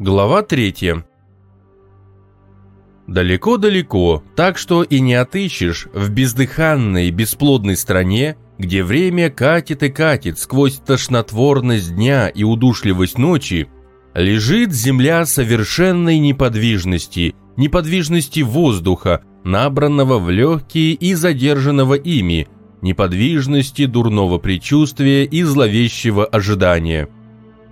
Глава третья. Далеко-далеко, так что и не отыщешь, в бездыханной, бесплодной стране, где время катит и катит сквозь тошнотворность дня и удушливость ночи, лежит земля совершенной неподвижности, неподвижности воздуха, набранного в легкие и задержанного ими, неподвижности дурного предчувствия и зловещего ожидания.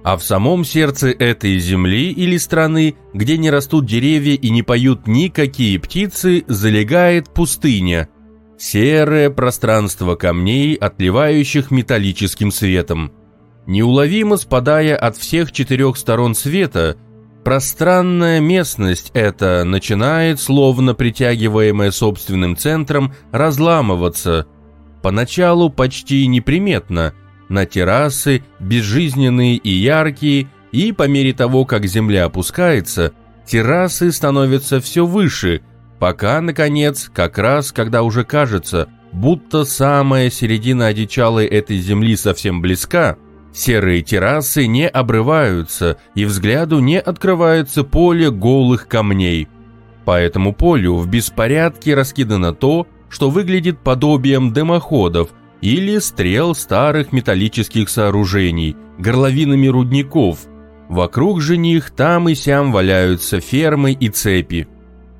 А в самом сердце этой земли или страны, где не растут деревья и не поют никакие птицы, залегает пустыня. Серое пространство камней, отливающих металлическим светом. Неуловимо спадая от всех четырех сторон света, пространная местность эта начинает, словно притягиваемая собственным центром, разламываться. Поначалу почти неприметно – на террасы, безжизненные и яркие, и по мере того, как земля опускается, террасы становятся все выше, пока, наконец, как раз, когда уже кажется, будто самая середина одичалой этой земли совсем близка, серые террасы не обрываются, и взгляду не открывается поле голых камней. По этому полю в беспорядке раскидано то, что выглядит подобием дымоходов, или стрел старых металлических сооружений, горловинами рудников. Вокруг же них там и сям валяются фермы и цепи.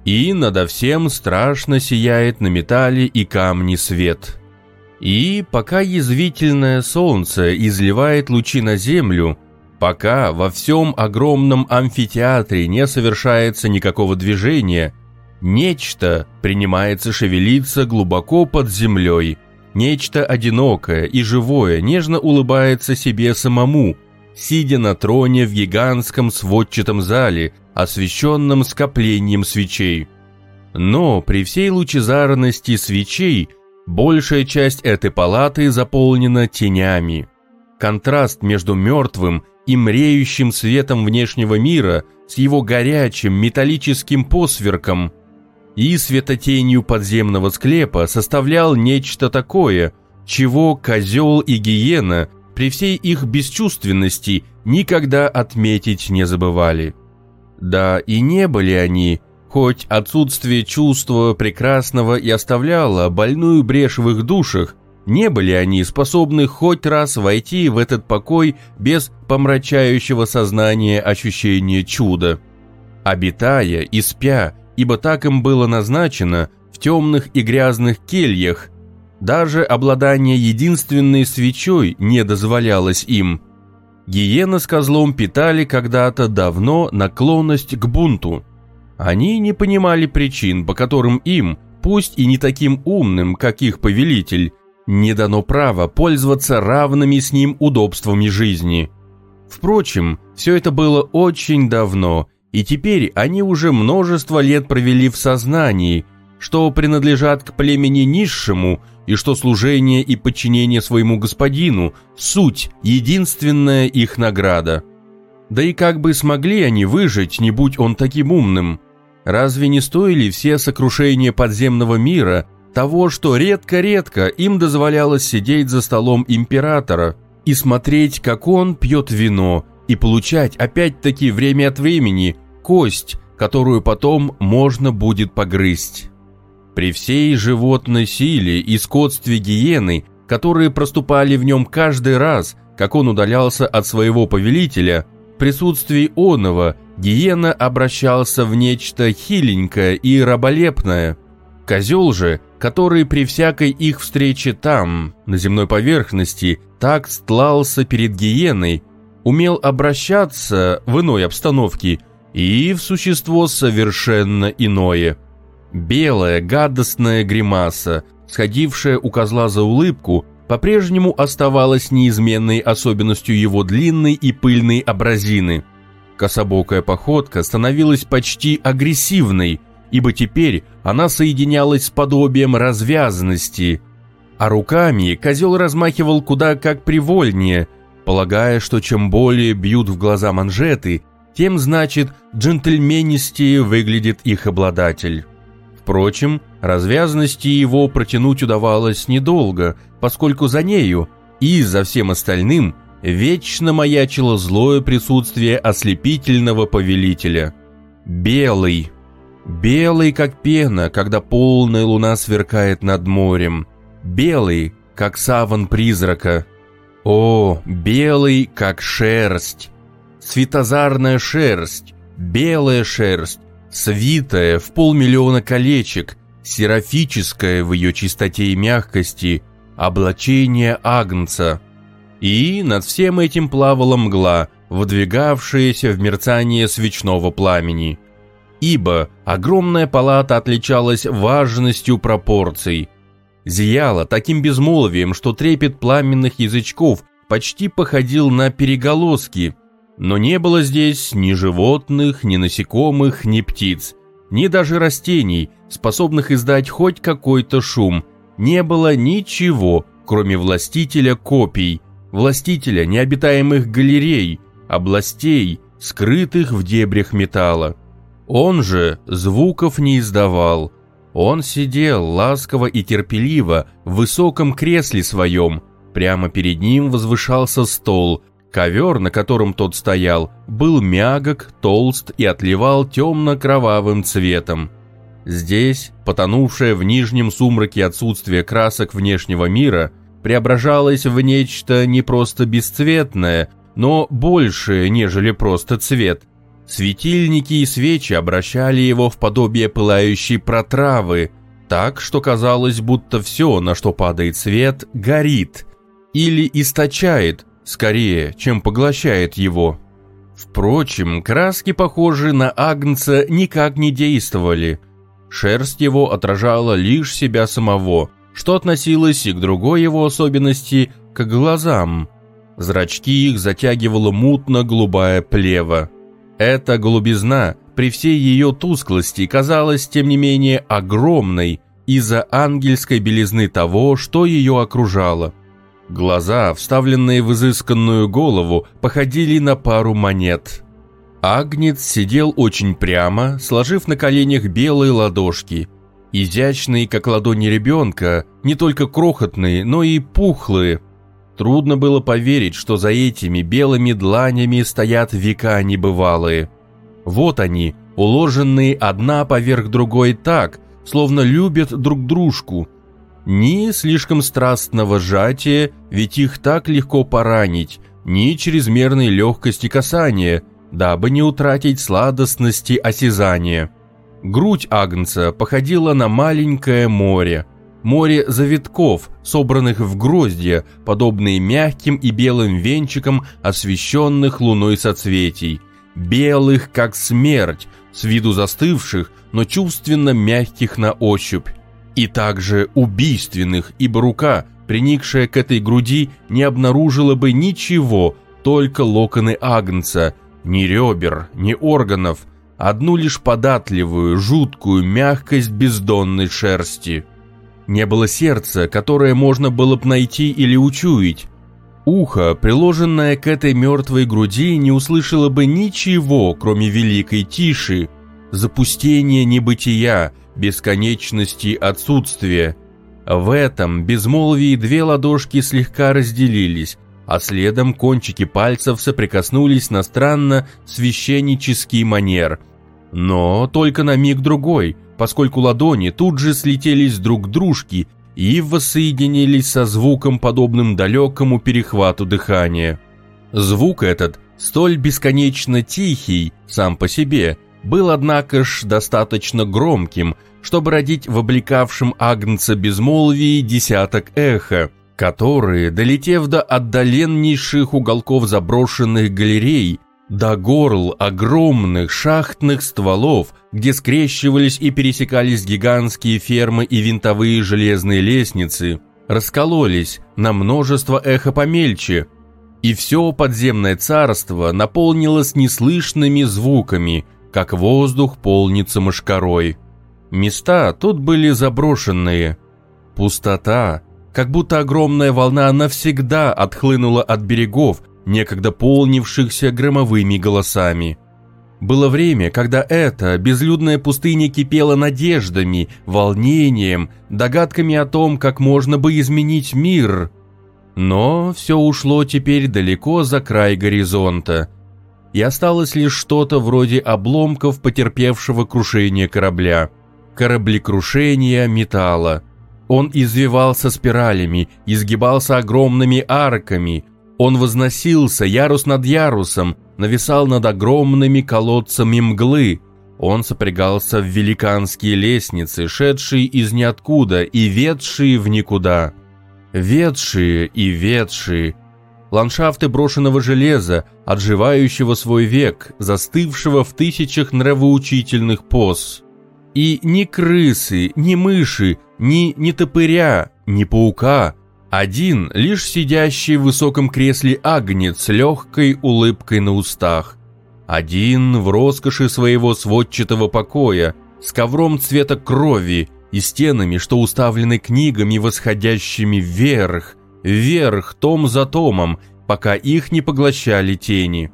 И надо всем страшно сияет на металле и камне свет. И пока язвительное солнце изливает лучи на землю, пока во всем огромном амфитеатре не совершается никакого движения, нечто принимается шевелиться глубоко под землей – Нечто одинокое и живое нежно улыбается себе самому, сидя на троне в гигантском сводчатом зале, освещенном скоплением свечей. Но при всей лучезарности свечей большая часть этой палаты заполнена тенями. Контраст между мертвым и мреющим светом внешнего мира с его горячим металлическим посверком и светотенью подземного склепа составлял нечто такое, чего козел и гиена при всей их бесчувственности никогда отметить не забывали. Да и не были они, хоть отсутствие чувства прекрасного и оставляло больную брешь в их душах, не были они способны хоть раз войти в этот покой без помрачающего сознания ощущения чуда. Обитая и спя, ибо так им было назначено в темных и грязных кельях. Даже обладание единственной свечой не дозволялось им. Гиена с козлом питали когда-то давно наклонность к бунту. Они не понимали причин, по которым им, пусть и не таким умным, как их повелитель, не дано право пользоваться равными с ним удобствами жизни. Впрочем, все это было очень давно – и теперь они уже множество лет провели в сознании, что принадлежат к племени низшему и что служение и подчинение своему господину – суть, единственная их награда. Да и как бы смогли они выжить, не будь он таким умным? Разве не стоили все сокрушения подземного мира того, что редко-редко им дозволялось сидеть за столом императора и смотреть, как он пьет вино – и получать опять-таки время от времени кость, которую потом можно будет погрызть. При всей животной силе и скотстве гиены, которые проступали в нем каждый раз, как он удалялся от своего повелителя, в присутствии оного гиена обращался в нечто хиленькое и раболепное. Козел же, который при всякой их встрече там, на земной поверхности, так стлался перед гиеной, умел обращаться в иной обстановке и в существо совершенно иное. Белая гадостная гримаса, сходившая у козла за улыбку, по-прежнему оставалась неизменной особенностью его длинной и пыльной абразины. Кособокая походка становилась почти агрессивной, ибо теперь она соединялась с подобием развязанности, а руками козел размахивал куда как привольнее – полагая, что чем более бьют в глаза манжеты, тем, значит, джентльменистее выглядит их обладатель. Впрочем, развязности его протянуть удавалось недолго, поскольку за нею и за всем остальным вечно маячило злое присутствие ослепительного повелителя. Белый. Белый, как пена, когда полная луна сверкает над морем. Белый, как саван призрака. О, белый, как шерсть. Светозарная шерсть, белая шерсть, свитая в полмиллиона колечек, серафическая в ее чистоте и мягкости, облачение Агнца. И над всем этим плавала мгла, выдвигавшаяся в мерцание свечного пламени. Ибо огромная палата отличалась важностью пропорций. Зияла таким безмолвием, что трепет пламенных язычков почти походил на переголоски, но не было здесь ни животных, ни насекомых, ни птиц, ни даже растений, способных издать хоть какой-то шум. Не было ничего, кроме властителя копий, властителя необитаемых галерей, областей, скрытых в дебрях металла. Он же звуков не издавал. Он сидел ласково и терпеливо в высоком кресле своем. Прямо перед ним возвышался стол. Ковер, на котором тот стоял, был мягок, толст и отливал темно-кровавым цветом. Здесь, потонувшее в нижнем сумраке отсутствие красок внешнего мира, преображалось в нечто не просто бесцветное, но большее, нежели просто цвет. Светильники и свечи обращали его в подобие пылающей протравы, так что казалось, будто все, на что падает свет, горит или источает, скорее, чем поглощает его. Впрочем, краски, похожие на Агнца, никак не действовали. Шерсть его отражала лишь себя самого, что относилось и к другой его особенности, к глазам. Зрачки их затягивала мутно-голубая плева. Эта голубизна при всей ее тусклости казалась, тем не менее, огромной из-за ангельской белизны того, что ее окружало. Глаза, вставленные в изысканную голову, походили на пару монет. Агнец сидел очень прямо, сложив на коленях белые ладошки. Изящные, как ладони ребенка, не только крохотные, но и пухлые. Трудно было поверить, что за этими белыми дланями стоят века небывалые. Вот они, уложенные одна поверх другой так, словно любят друг дружку – ни слишком страстного сжатия, ведь их так легко поранить, ни чрезмерной легкости касания, дабы не утратить сладостности осязания. Грудь Агнца походила на маленькое море, море завитков, собранных в гроздья, подобные мягким и белым венчикам освещенных луной соцветий, белых, как смерть, с виду застывших, но чувственно мягких на ощупь и также убийственных, ибо рука, приникшая к этой груди, не обнаружила бы ничего, только локоны агнца, ни ребер, ни органов, одну лишь податливую, жуткую мягкость бездонной шерсти. Не было сердца, которое можно было бы найти или учуять. Ухо, приложенное к этой мертвой груди, не услышало бы ничего, кроме великой тиши, запустения небытия, бесконечности отсутствия. В этом безмолвии две ладошки слегка разделились, а следом кончики пальцев соприкоснулись на странно священнический манер. Но только на миг другой, поскольку ладони тут же слетелись друг к дружке и воссоединились со звуком, подобным далекому перехвату дыхания. Звук этот, столь бесконечно тихий сам по себе, был, однако ж, достаточно громким, чтобы родить в облекавшем Агнца безмолвии десяток эхо, которые, долетев до отдаленнейших уголков заброшенных галерей, до горл огромных шахтных стволов, где скрещивались и пересекались гигантские фермы и винтовые железные лестницы, раскололись на множество эхо помельче, и все подземное царство наполнилось неслышными звуками, как воздух полнится мошкарой. Места тут были заброшенные. Пустота, как будто огромная волна навсегда отхлынула от берегов, некогда полнившихся громовыми голосами. Было время, когда эта безлюдная пустыня кипела надеждами, волнением, догадками о том, как можно бы изменить мир. Но все ушло теперь далеко за край горизонта, и осталось лишь что-то вроде обломков потерпевшего крушение корабля. Кораблекрушение металла. Он извивался спиралями, изгибался огромными арками. Он возносился ярус над ярусом, нависал над огромными колодцами мглы. Он сопрягался в великанские лестницы, шедшие из ниоткуда и ведшие в никуда. Ветшие и ветшие. Ландшафты брошенного железа, отживающего свой век, застывшего в тысячах нравоучительных поз. И ни крысы, ни мыши, ни нетопыря, ни паука. Один, лишь сидящий в высоком кресле агнец с легкой улыбкой на устах. Один в роскоши своего сводчатого покоя, с ковром цвета крови, и стенами, что уставлены книгами, восходящими вверх, вверх, том за томом, пока их не поглощали тени.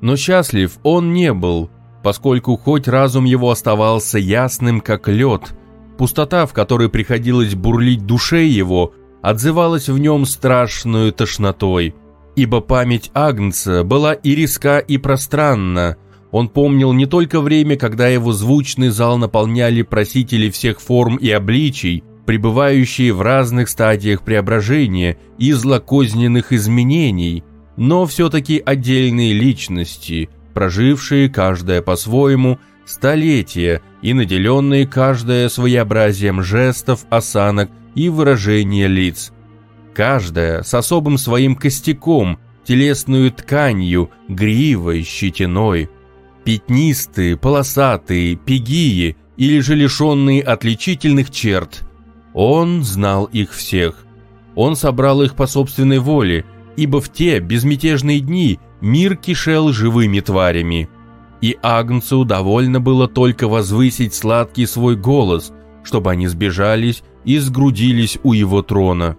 Но счастлив он не был, поскольку хоть разум его оставался ясным, как лед, пустота, в которой приходилось бурлить душе его, отзывалась в нем страшную тошнотой, ибо память Агнца была и резка, и пространна, он помнил не только время, когда его звучный зал наполняли просители всех форм и обличий, пребывающие в разных стадиях преображения и злокозненных изменений, но все-таки отдельные личности, прожившие каждая по-своему столетия и наделенные каждое своеобразием жестов, осанок и выражения лиц. Каждая с особым своим костяком, телесную тканью, гривой, щетиной – Пятнистые, полосатые, пегии или же лишенные отличительных черт. Он знал их всех. Он собрал их по собственной воле, ибо в те безмятежные дни мир кишел живыми тварями. И Агнцу довольно было только возвысить сладкий свой голос, чтобы они сбежались и сгрудились у его трона.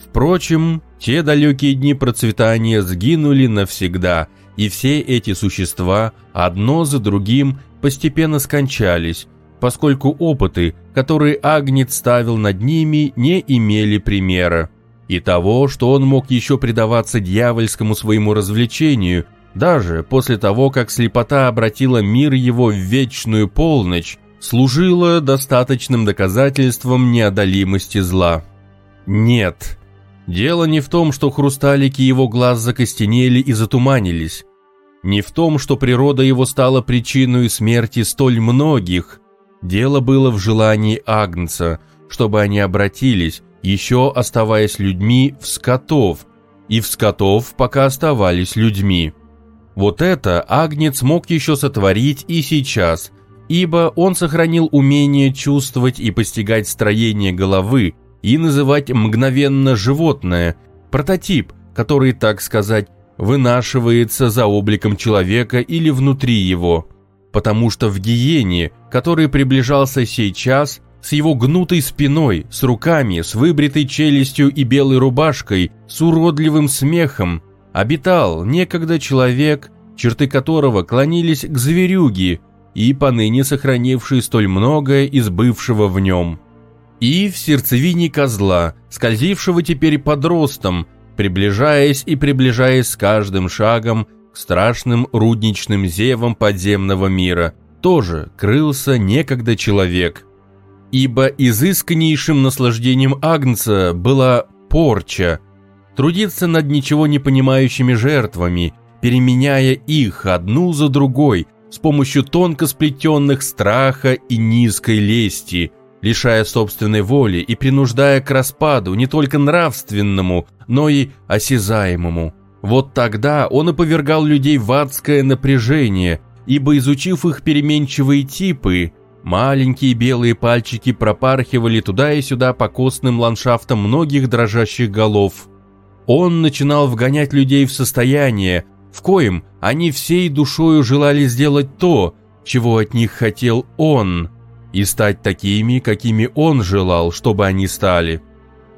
Впрочем, те далекие дни процветания сгинули навсегда – и все эти существа одно за другим постепенно скончались, поскольку опыты, которые Агнец ставил над ними, не имели примера. И того, что он мог еще предаваться дьявольскому своему развлечению, даже после того, как слепота обратила мир его в вечную полночь, служило достаточным доказательством неодолимости зла. Нет, Дело не в том, что хрусталики его глаз закостенели и затуманились, не в том, что природа его стала причиной смерти столь многих. Дело было в желании Агнца, чтобы они обратились, еще оставаясь людьми, в скотов, и в скотов пока оставались людьми. Вот это Агнец мог еще сотворить и сейчас, ибо он сохранил умение чувствовать и постигать строение головы, и называть мгновенно животное, прототип, который, так сказать, вынашивается за обликом человека или внутри его, потому что в гиене, который приближался сейчас, с его гнутой спиной, с руками, с выбритой челюстью и белой рубашкой, с уродливым смехом, обитал некогда человек, черты которого клонились к зверюге и поныне сохранивший столь многое из бывшего в нем и в сердцевине козла, скользившего теперь под ростом, приближаясь и приближаясь с каждым шагом к страшным рудничным зевам подземного мира, тоже крылся некогда человек. Ибо изысканнейшим наслаждением Агнца была порча, трудиться над ничего не понимающими жертвами, переменяя их одну за другой с помощью тонко сплетенных страха и низкой лести – лишая собственной воли и принуждая к распаду не только нравственному, но и осязаемому. Вот тогда он и повергал людей в адское напряжение, ибо изучив их переменчивые типы, маленькие белые пальчики пропархивали туда и сюда по костным ландшафтам многих дрожащих голов. Он начинал вгонять людей в состояние, в коем они всей душою желали сделать то, чего от них хотел он – и стать такими, какими он желал, чтобы они стали.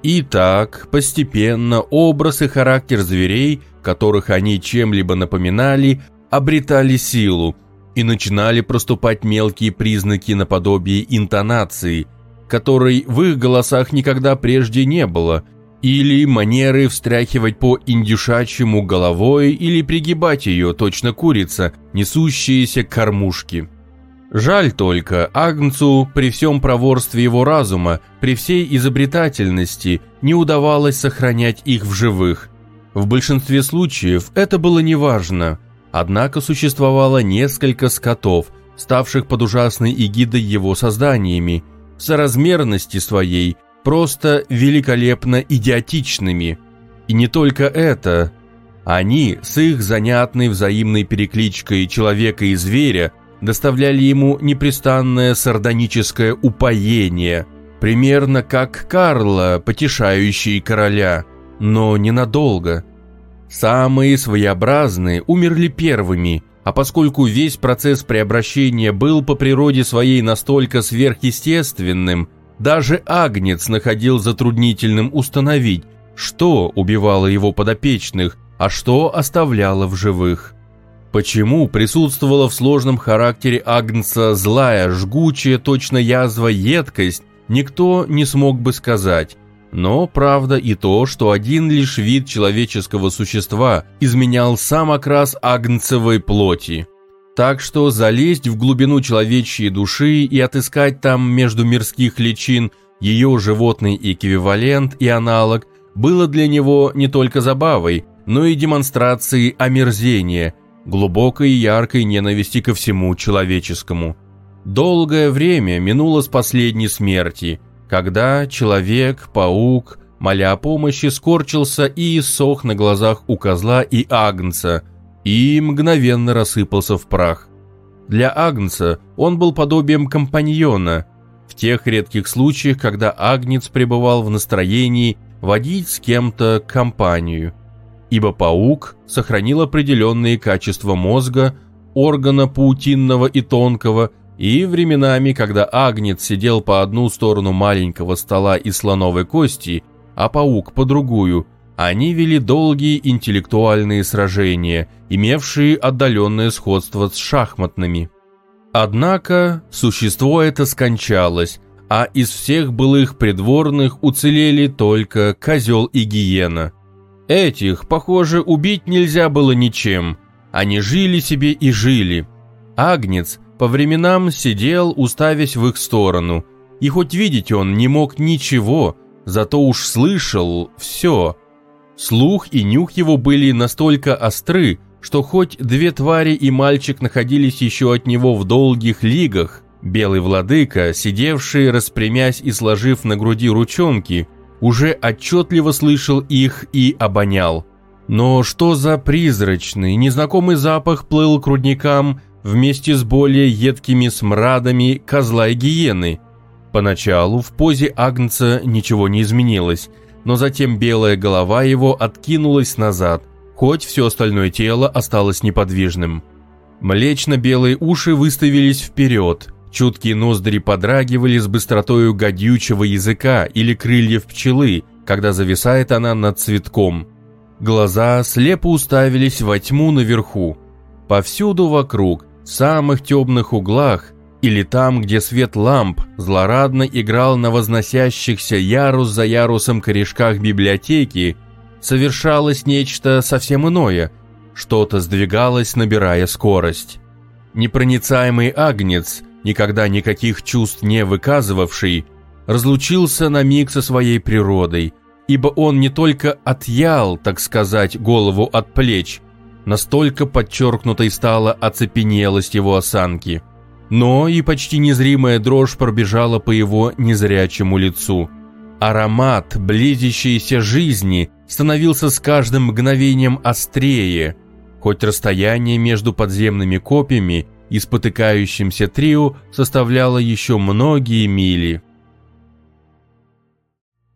И так, постепенно, образ и характер зверей, которых они чем-либо напоминали, обретали силу, и начинали проступать мелкие признаки наподобие интонации, которой в их голосах никогда прежде не было, или манеры встряхивать по индюшачьему головой или пригибать ее, точно курица, несущиеся к кормушке. Жаль только, Агнцу при всем проворстве его разума, при всей изобретательности, не удавалось сохранять их в живых. В большинстве случаев это было неважно, однако существовало несколько скотов, ставших под ужасной эгидой его созданиями, в соразмерности своей просто великолепно идиотичными. И не только это. Они с их занятной взаимной перекличкой человека и зверя доставляли ему непрестанное сардоническое упоение, примерно как Карла, потешающий короля, но ненадолго. Самые своеобразные умерли первыми, а поскольку весь процесс преобращения был по природе своей настолько сверхъестественным, даже Агнец находил затруднительным установить, что убивало его подопечных, а что оставляло в живых. Почему присутствовала в сложном характере Агнца злая, жгучая, точно язва, едкость, никто не смог бы сказать. Но правда и то, что один лишь вид человеческого существа изменял сам окрас агнцевой плоти. Так что залезть в глубину человечьей души и отыскать там между мирских личин ее животный эквивалент и аналог было для него не только забавой, но и демонстрацией омерзения, глубокой и яркой ненависти ко всему человеческому. Долгое время минуло с последней смерти, когда человек, паук, моля о помощи, скорчился и иссох на глазах у козла и агнца – и мгновенно рассыпался в прах. Для Агнца он был подобием компаньона, в тех редких случаях, когда Агнец пребывал в настроении водить с кем-то компанию. Ибо паук сохранил определенные качества мозга, органа паутинного и тонкого, и временами, когда Агнец сидел по одну сторону маленького стола из слоновой кости, а паук по другую – они вели долгие интеллектуальные сражения, имевшие отдаленное сходство с шахматными. Однако существо это скончалось, а из всех былых придворных уцелели только козел и гиена. Этих, похоже, убить нельзя было ничем. Они жили себе и жили. Агнец по временам сидел, уставясь в их сторону, и хоть видеть он не мог ничего, зато уж слышал все – Слух и нюх его были настолько остры, что хоть две твари и мальчик находились еще от него в долгих лигах, белый владыка, сидевший, распрямясь и сложив на груди ручонки, уже отчетливо слышал их и обонял. Но что за призрачный, незнакомый запах плыл к рудникам вместе с более едкими смрадами козла и гиены? Поначалу в позе Агнца ничего не изменилось – но затем белая голова его откинулась назад, хоть все остальное тело осталось неподвижным. Млечно-белые уши выставились вперед, чуткие ноздри подрагивали с быстротою гадючего языка или крыльев пчелы, когда зависает она над цветком. Глаза слепо уставились во тьму наверху. Повсюду вокруг, в самых темных углах, или там, где свет ламп злорадно играл на возносящихся ярус за ярусом корешках библиотеки, совершалось нечто совсем иное, что-то сдвигалось, набирая скорость. Непроницаемый агнец, никогда никаких чувств не выказывавший, разлучился на миг со своей природой, ибо он не только отъял, так сказать, голову от плеч, настолько подчеркнутой стала оцепенелость его осанки – но и почти незримая дрожь пробежала по его незрячему лицу. Аромат близящейся жизни становился с каждым мгновением острее, хоть расстояние между подземными копьями и спотыкающимся трио составляло еще многие мили –